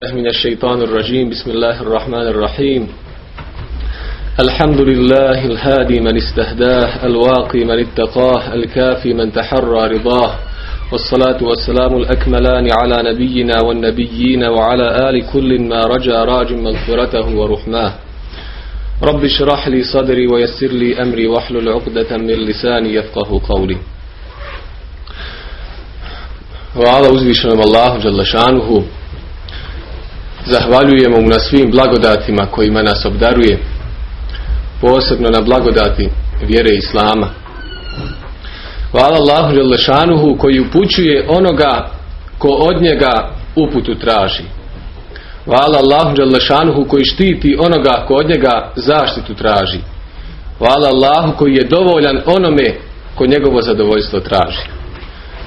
من الشيطان الرجيم. بسم الله الرحمن الرحيم. الحمد لله الهادي من استهداه الواقي من اتقاه الكافي من تحرى رضاه. والصلاة والسلام الأكملان على نبينا والنبيين وعلى آل كل ما رجى راج مغفرته ورحماه. رب اشرح لي صدري ويسر لي أمري واحلل عقدة من لساني يفقه قولي. Hvala uzvišenom Allahu Đalešanuhu. Zahvaljujemo mu na svim blagodatima kojima nas obdaruje. Posebno na blagodati vjere Islama. Hvala Allahu Đalešanuhu koji upućuje onoga ko od njega uputu traži. Hvala Allahu Đalešanuhu koji štiti onoga ko od njega zaštitu traži. Hvala Allahu koji je dovoljan onome ko njegovo zadovoljstvo traži.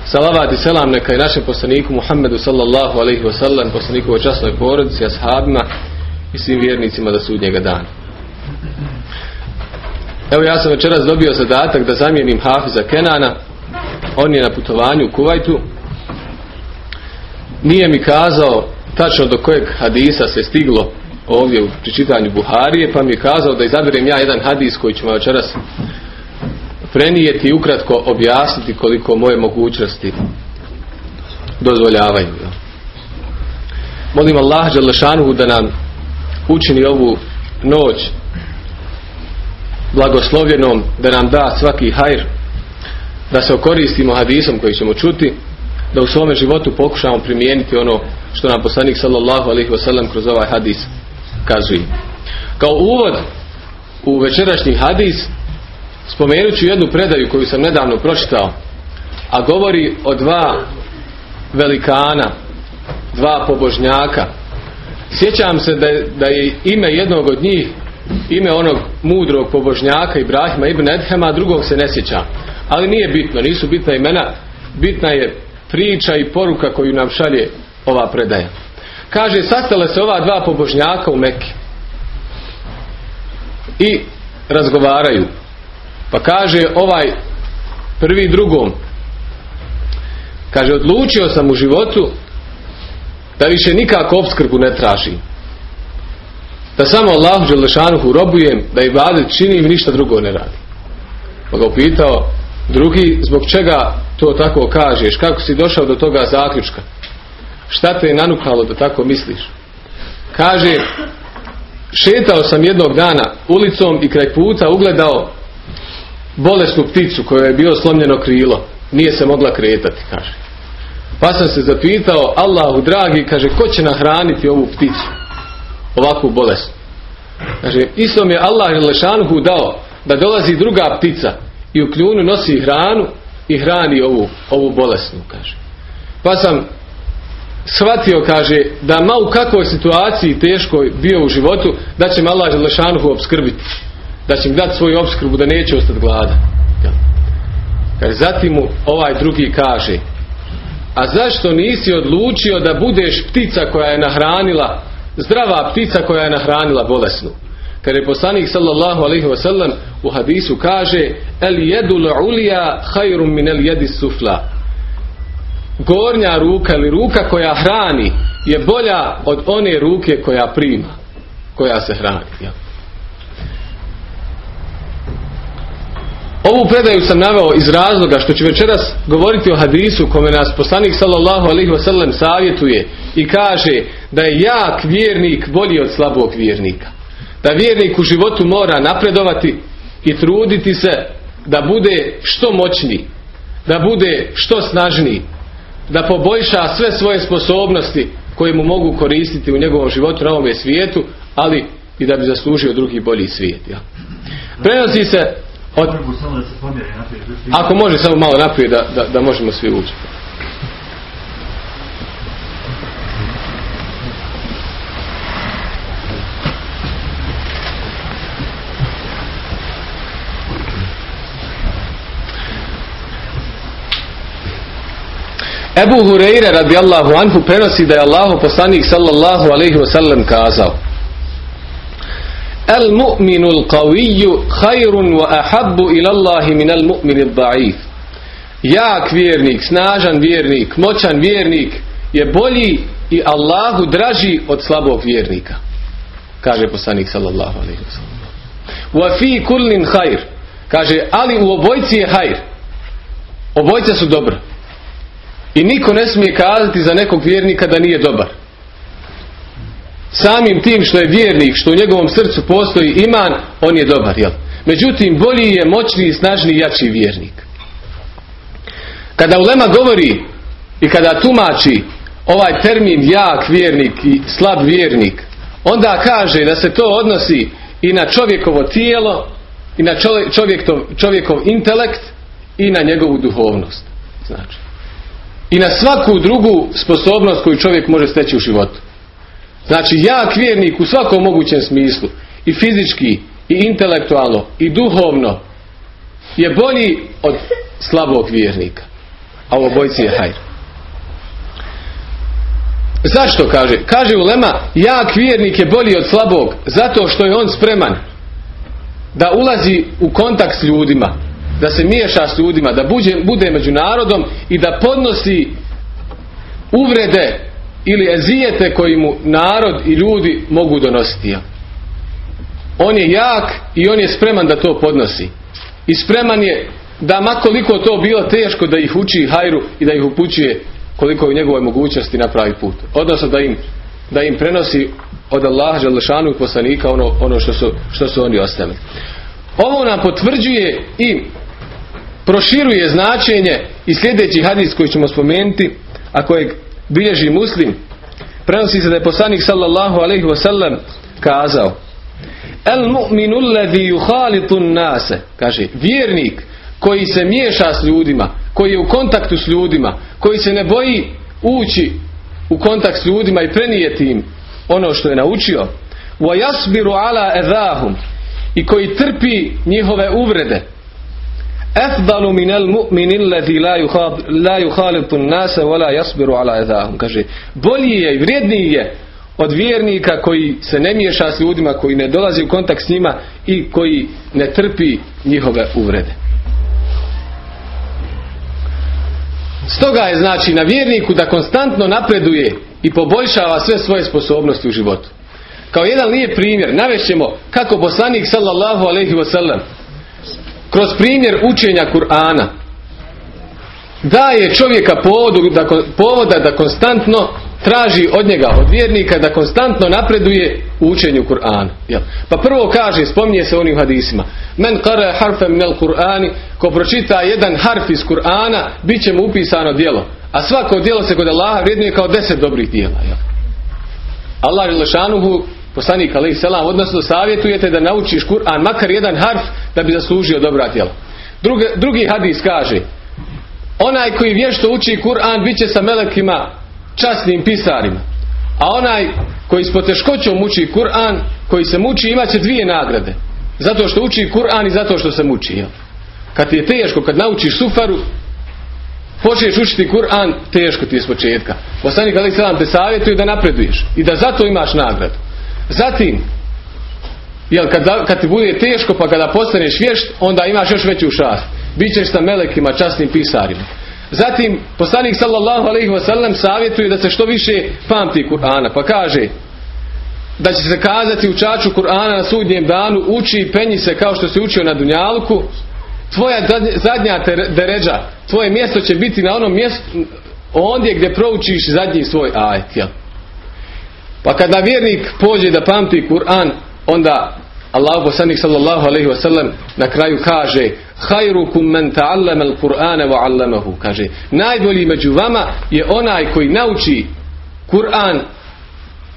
Salavat i selam neka i našem poslaniku Muhammedu sallallahu alaihi wasallam, poslaniku o časnoj porodici, ashabima i svim vjernicima do sudnjega dana. Evo ja sam večeras dobio zadatak da zamijenim Hafiza Kenana. On je na putovanju u Kuvajtu. Nije mi kazao tačno do kojeg hadisa se stiglo ovdje u pričitanju Buharije, pa mi je kazao da izaberem ja jedan hadis koji ću večeras prenijeti i ukratko objasniti koliko moje mogućnosti dozvoljavaju. Molim Allah Đalešanuhu da nam učini ovu noć blagoslovljenom, da nam da svaki hajr, da se okoristimo hadisom koji ćemo čuti, da u svome životu pokušamo primijeniti ono što nam poslanik sallallahu alaihi wasallam kroz ovaj hadis kazuje. Kao uvod u večerašnji hadis Spomenut ću jednu predaju koju sam nedavno pročitao, a govori o dva velikana, dva pobožnjaka. Sjećam se da je, da je ime jednog od njih, ime onog mudrog pobožnjaka Ibrahima ibn Edhema, drugog se ne sjećam. Ali nije bitno, nisu bitna imena, bitna je priča i poruka koju nam šalje ova predaja. Kaže, sastale se ova dva pobožnjaka u Meki i razgovaraju. Pa kaže ovaj prvi drugom kaže odlučio sam u životu da više nikako obskrbu ne tražim. Da samo Allahu Đelešanuhu robujem da i vadet činim i ništa drugo ne radi. Pa ga upitao drugi zbog čega to tako kažeš? Kako si došao do toga zaključka? Šta te je nanukalo da tako misliš? Kaže šetao sam jednog dana ulicom i kraj puta ugledao bolesnu pticu koja je bilo slomljeno krilo nije se mogla kretati kaže. Pa sam se zapitao Allahu dragi kaže ko će nahraniti ovu pticu ovakvu bolest? Kaže isto mi je Allah Lešanhu dao da dolazi druga ptica i u kljunu nosi hranu i hrani ovu, ovu bolesnu kaže. Pa sam shvatio kaže da ma u kakvoj situaciji teškoj bio u životu da će Allah Lešanhu obskrbiti da će im dati svoju obskrbu da neće ostati glada. Kaže, zatim mu ovaj drugi kaže a zašto nisi odlučio da budeš ptica koja je nahranila zdrava ptica koja je nahranila bolesnu? Kada je poslanik sallallahu alaihi wasallam u hadisu kaže el jedul ulija hajrum min el jedi sufla. Gornja ruka ili ruka koja hrani je bolja od one ruke koja prima koja se hrani Ovu predaju sam naveo iz razloga što ću večeras govoriti o hadisu kome nas poslanik sallallahu alaihi wasallam savjetuje i kaže da je jak vjernik bolji od slabog vjernika. Da vjernik u životu mora napredovati i truditi se da bude što moćniji, da bude što snažniji, da poboljša sve svoje sposobnosti koje mu mogu koristiti u njegovom životu na ovome svijetu, ali i da bi zaslužio drugi bolji svijet. Ja. Prenosi se od... Ako može samo malo naprijed da, da, da možemo svi ući. Ebu Hureyre radijallahu anhu prenosi da je Allahu poslanik sallallahu alaihi wasallam kazao El mu'minu l'qaviju hajrun wa ahabbu ila Allahi min al mu'minu da'if. Jak vjernik, snažan vjernik, moćan vjernik je bolji i Allahu draži od slabog vjernika kaže poslanik sallallahu alaihi wasallam wa fi kullin hajr kaže ali u obojci je hajr obojca su dobra i niko ne smije kazati za nekog vjernika da nije dobar samim tim što je vjernik što u njegovom srcu postoji iman on je dobar jel? međutim bolji je moćniji, snažniji, jači vjernik. Kada ulema govori i kada tumači ovaj termin jak vjernik i slab vjernik onda kaže da se to odnosi i na čovjekovo tijelo i na čovjekov, čovjekov intelekt i na njegovu duhovnost znači. I na svaku drugu sposobnost koju čovjek može steći u životu znači jak vjernik u svakom mogućem smislu i fizički i intelektualno i duhovno je bolji od slabog vjernika a u obojci je hajr Zašto kaže? Kaže Ulema, jak vjernik je bolji od slabog, zato što je on spreman da ulazi u kontakt s ljudima, da se miješa s ljudima, da bude, bude među narodom i da podnosi uvrede ili ezijete koji mu narod i ljudi mogu donositi. On je jak i on je spreman da to podnosi. I spreman je da makoliko to bilo teško da ih uči hajru i da ih upućuje koliko je u njegovoj mogućnosti napravi put. Odnosno da im, da im prenosi od Allaha Želešanu i poslanika ono, ono što, su, što su oni ostavili. Ovo nam potvrđuje i proširuje značenje i sljedeći hadis koji ćemo spomenuti, a kojeg bilježi muslim, prenosi se da je poslanik sallallahu alaihi wasallam kazao El mu'minu alladhi yukhalitu nase kaže vjernik koji se miješa s ljudima, koji je u kontaktu s ljudima, koji se ne boji ući u kontakt s ljudima i prenijeti im ono što je naučio. Wa yasbiru ala edahum i koji trpi njihove uvrede. Efdalu minel mu'minin lezi la yuhalitu nase wala jasbiru ala ezahum. Kaže, bolji je i vrijedniji je od vjernika koji se ne miješa s ljudima, koji ne dolazi u kontakt s njima i koji ne trpi njihove uvrede. Stoga je znači na vjerniku da konstantno napreduje i poboljšava sve svoje sposobnosti u životu. Kao jedan nije primjer, navešćemo kako poslanik sallallahu alaihi wasallam kroz primjer učenja Kur'ana daje čovjeka povodu, da, povoda da konstantno traži od njega, od vjernika da konstantno napreduje u učenju Kur'ana. Pa prvo kaže, spominje se onim hadisima, men kare harfe minel Kur'ani, ko pročita jedan harf iz Kur'ana, bit će mu upisano djelo. A svako djelo se kod Allaha vrijednuje kao deset dobrih djela. Jel? Allah je lešanuhu, poslanik alaih selam, odnosno savjetujete da naučiš Kur'an, makar jedan harf, da bi zaslužio dobra djela. Drugi, drugi hadis kaže, onaj koji vješto uči Kur'an, bit će sa melekima časnim pisarima. A onaj koji s poteškoćom uči Kur'an, koji se muči, imat će dvije nagrade. Zato što uči Kur'an i zato što se muči. Jel? Kad ti je teško, kad naučiš sufaru, počneš učiti Kur'an, teško ti je s početka. Poslanik Ali Salam te savjetuje da napreduješ i da zato imaš nagradu. Zatim, jel, kad, kad ti bude teško pa kada postaneš vješt, onda imaš još veću šast. Bićeš sa melekima, časnim pisarima. Zatim, poslanik sallallahu alaihi wasallam savjetuje da se što više pamti Kur'ana. Pa kaže da će se kazati učaču Kur'ana na sudnjem danu uči i penji se kao što se učio na Dunjalku. Tvoja zadnja deređa, tvoje mjesto će biti na onom mjestu ondje gdje proučiš zadnji svoj ajet. Jel? Pa kada vjernik pođe da pamti Kur'an, onda Allah poslanik sallallahu alaihi wasallam na kraju kaže Hajrukum men ta'allama al-Qur'ana wa 'allamahu kaže najbolji među vama je onaj koji nauči Kur'an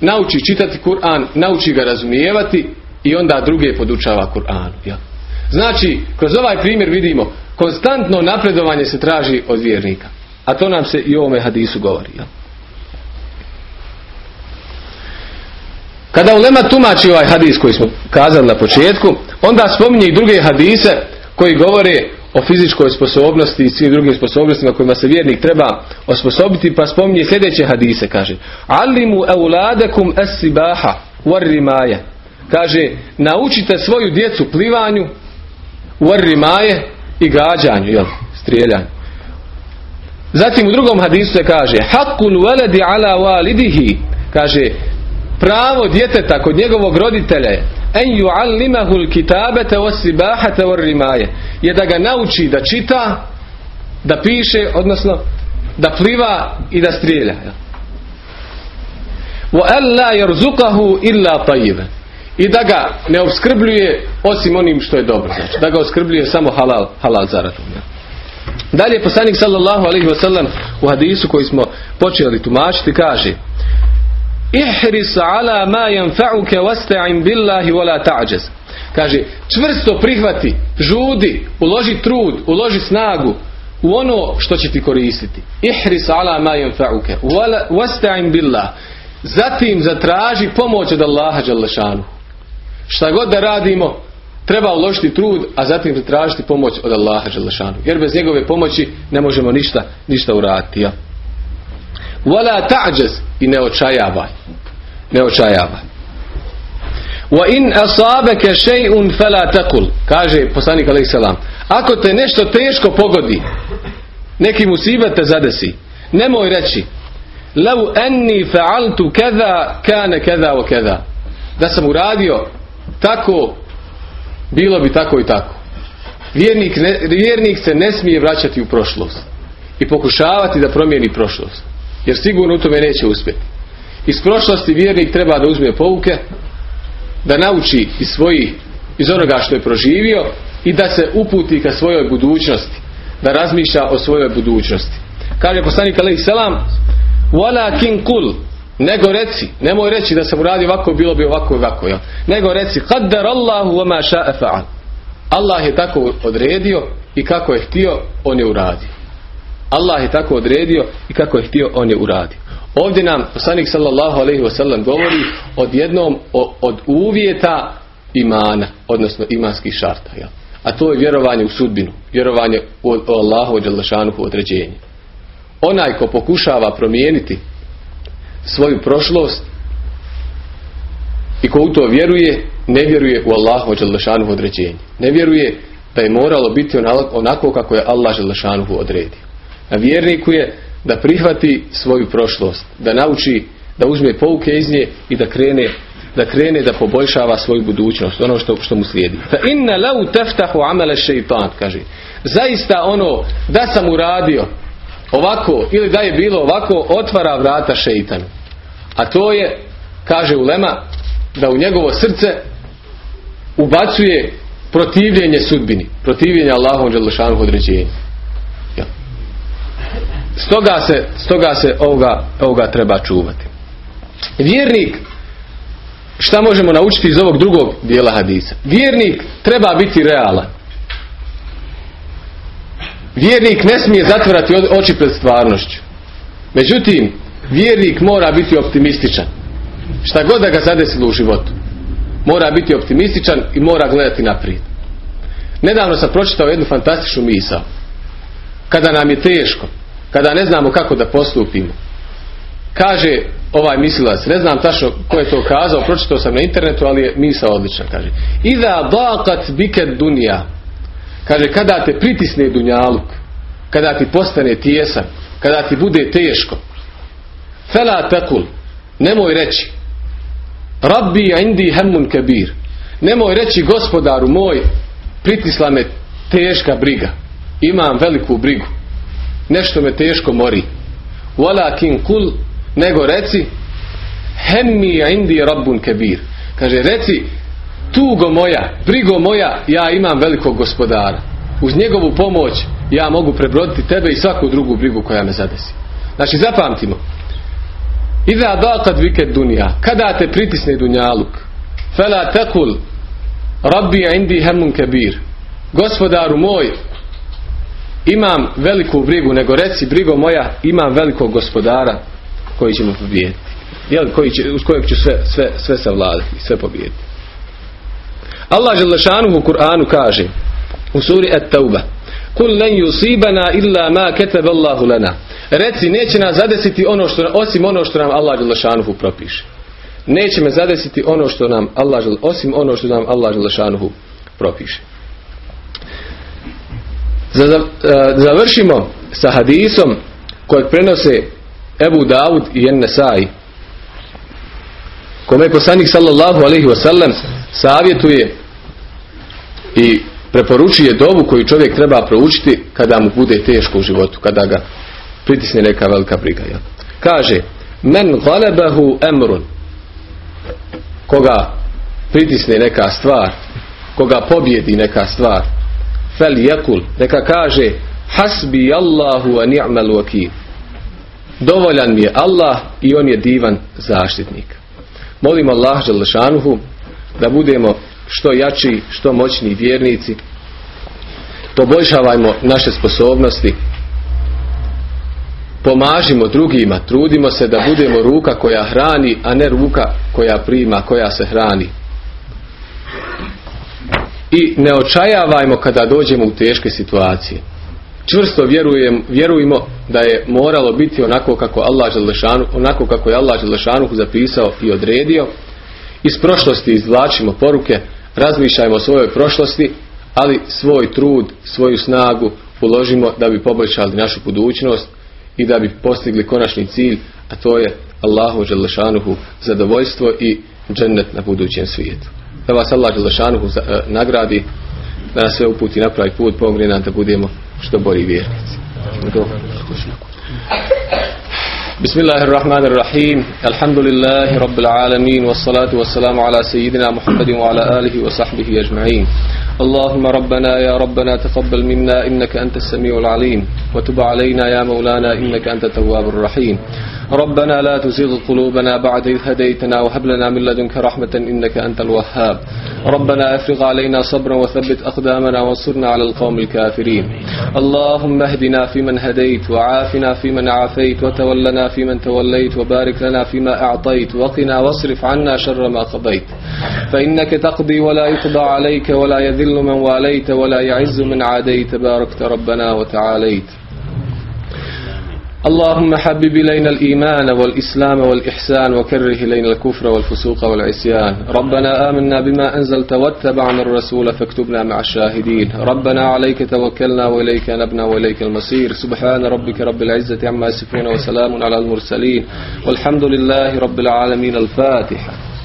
nauči čitati Kur'an nauči ga razumijevati i onda druge podučava Kur'an ja. znači kroz ovaj primjer vidimo konstantno napredovanje se traži od vjernika a to nam se i u ovome hadisu govori ja. Kada ulema tumači ovaj hadis koji smo kazali na početku, onda spominje i druge hadise koji govore o fizičkoj sposobnosti i svim drugim sposobnostima kojima se vjernik treba osposobiti, pa spominje sljedeće hadise, kaže Alimu euladakum es sibaha rimaje. Kaže, naučite svoju djecu plivanju rimaje i gađanju, jel, strijeljanju. Zatim u drugom hadisu se kaže Hakul veledi ala walidihi kaže pravo djeteta kod njegovog roditelja je en yu'allimahu al-kitabata was-sibahata war-rimaye je da ga nauči da čita da piše odnosno da pliva i da strijelja illa i da ga ne obskrbljuje osim onim što je dobro znači da ga obskrbljuje samo halal halal zaradom ja. dalje poslanik sallallahu alejhi ve sellem u hadisu koji smo počeli tumačiti kaže ihris ala ma yanfa'uka wasta'in billahi wala ta'jaz. Kaže čvrsto prihvati žudi uloži trud uloži snagu u ono što će ti koristiti. Ihris ala ma yanfa'uka wasta'in billah. Zatim zatraži pomoć od Allaha dželle šta god da radimo treba uložiti trud a zatim zatražiti pomoć od Allaha dželle jer bez njegove pomoći ne možemo ništa ništa uraditi ja wala ta'jaz. I ne očajavaj. Ne očajavaj. Wa in asabaka shay'un fala taqul. Kaže poslanik alejhi selam ako te nešto teško pogodi neki musibet te zadesi nemoj reći anni fa'altu kaza kana kaza wa kaza da sam uradio tako bilo bi tako i tako. Vjernik, ne, vjernik se ne smije vraćati u prošlost i pokušavati da promijeni prošlost jer sigurno u tome neće uspjeti. Iz prošlosti vjernik treba da uzme pouke da nauči iz svojih iz onoga što je proživio i da se uputi ka svojoj budućnosti da razmišlja o svojoj budućnosti. Kaže poslanik alejhi selam walakin kul nego reci nemoj reći da sam uradio ovako bilo bi ovako i ovako ja. nego reci qaddar Allahu wa ma Allah je tako odredio i kako je htio on je uradio Allah je tako odredio i kako je htio on je uradio Ovdje nam poslanik sallallahu alejhi ve sellem govori od jednom od uvjeta imana, odnosno imanskih šarta, ja. A to je vjerovanje u sudbinu, vjerovanje u Allahu dželle određenje. Onaj ko pokušava promijeniti svoju prošlost i ko u to vjeruje, ne vjeruje u Allahu dželle određenje. Ne vjeruje da je moralo biti onako kako je Allah dželle odredio. Na vjerniku je da prihvati svoju prošlost, da nauči, da uzme pouke iz nje i da krene da krene da poboljšava svoju budućnost, ono što, što mu slijedi. Fa inna lau teftahu amele šeitan, kaže. Zaista ono da sam uradio ovako ili da je bilo ovako, otvara vrata šeitanu. A to je, kaže Ulema, da u njegovo srce ubacuje protivljenje sudbini, protivljenje Allahom Đalešanu određenju. Stoga se, stoga se ovoga, ovoga treba čuvati. Vjernik, šta možemo naučiti iz ovog drugog dijela hadisa? Vjernik treba biti realan. Vjernik ne smije zatvorati oči pred stvarnošću. Međutim, vjernik mora biti optimističan. Šta god da ga zadesilo u životu. Mora biti optimističan i mora gledati naprijed. Nedavno sam pročitao jednu fantastičnu misao. Kada nam je teško, kada ne znamo kako da postupimo. Kaže ovaj mislilac, ne znam tačno ko je to kazao, pročitao sam na internetu, ali je misao odlična, kaže. Iza daqat biket dunja. Kaže, kada te pritisne dunjaluk, kada ti postane tijesan, kada ti bude teško, fela takul, nemoj reći, rabbi indi hemmun kabir, nemoj reći gospodaru moj, pritisla me teška briga, imam veliku brigu, nešto me teško mori. Walakin kul, nego reci, hemmi indi rabbun kebir. Kaže, reci, tugo moja, brigo moja, ja imam velikog gospodara. Uz njegovu pomoć ja mogu prebroditi tebe i svaku drugu brigu koja me zadesi. Znači, zapamtimo. Iza daqad viket dunja. Kada te pritisne dunjaluk. Fela tekul. Rabbi indi hemmun kebir. Gospodaru moj, imam veliku brigu, nego reci brigo moja, imam velikog gospodara koji će mu pobijediti. Jel, koji će, uz kojeg ću sve, sve, sve savladati, sve pobijediti. Allah Želešanu u Kur'anu kaže u suri At-Tauba Kul len yusibana illa ma ketebe Allahu lana. Reci, neće nas zadesiti ono što, osim ono što nam Allah Želešanu propiše. Neće me zadesiti ono što nam Allah, osim ono što nam Allah Želešanu propiše. Da završimo sa hadisom kojeg prenose Ebu Davud i Nesai kome poslanik sallallahu alaihi wasallam savjetuje i preporučuje dovu koju čovjek treba proučiti kada mu bude teško u životu, kada ga pritisne neka velika briga. Jel? Kaže, men galebahu emrun, koga pritisne neka stvar, koga pobjedi neka stvar, fel neka kaže, hasbi Allahu a ni'mal wakil. Dovoljan mi je Allah i on je divan zaštitnik. Molim Allah Želešanuhu da budemo što jači, što moćni vjernici, poboljšavajmo naše sposobnosti, pomažimo drugima, trudimo se da budemo ruka koja hrani, a ne ruka koja prima, koja se hrani. I ne očajavajmo kada dođemo u teške situacije. Čvrsto vjerujem, vjerujemo da je moralo biti onako kako Allah Želešanu, onako kako je Allah Želešanuhu zapisao i odredio. Iz prošlosti izvlačimo poruke, razmišljajmo o svojoj prošlosti, ali svoj trud, svoju snagu uložimo da bi poboljšali našu budućnost i da bi postigli konačni cilj, a to je Allahu Želešanuhu zadovoljstvo i džennet na budućem svijetu. Da vas Allah Želešanuhu nagradi, da nas sve uputi na pravi put, pomogne nam da budemo što bolji vjernici. بسم الله الرحمن الرحيم الحمد لله رب العالمين والصلاة والسلام على سيدنا محمد وعلى آله وصحبه أجمعين اللهم ربنا يا ربنا تقبل منا إنك أنت السميع العليم وتب علينا يا مولانا إنك أنت التواب الرحيم ربنا لا تزغ قلوبنا بعد إذ هديتنا وهب لنا من لدنك رحمة إنك أنت الوهاب. ربنا أفرغ علينا صبرا وثبت أقدامنا وانصرنا على القوم الكافرين. اللهم اهدنا فيمن هديت وعافنا فيمن عافيت وتولنا فيمن توليت وبارك لنا فيما أعطيت وقنا واصرف عنا شر ما قضيت. فإنك تقضي ولا يقضى عليك ولا يذل من واليت ولا يعز من عاديت. باركت ربنا وتعاليت. اللهم حبب إلينا الإيمان والإسلام والإحسان وكره إلينا الكفر والفسوق والعصيان. ربنا آمنا بما أنزلت واتبعنا الرسول فاكتبنا مع الشاهدين. ربنا عليك توكلنا وإليك نبنا وإليك المصير. سبحان ربك رب العزة عما يصفون وسلام على المرسلين. والحمد لله رب العالمين. الفاتحة.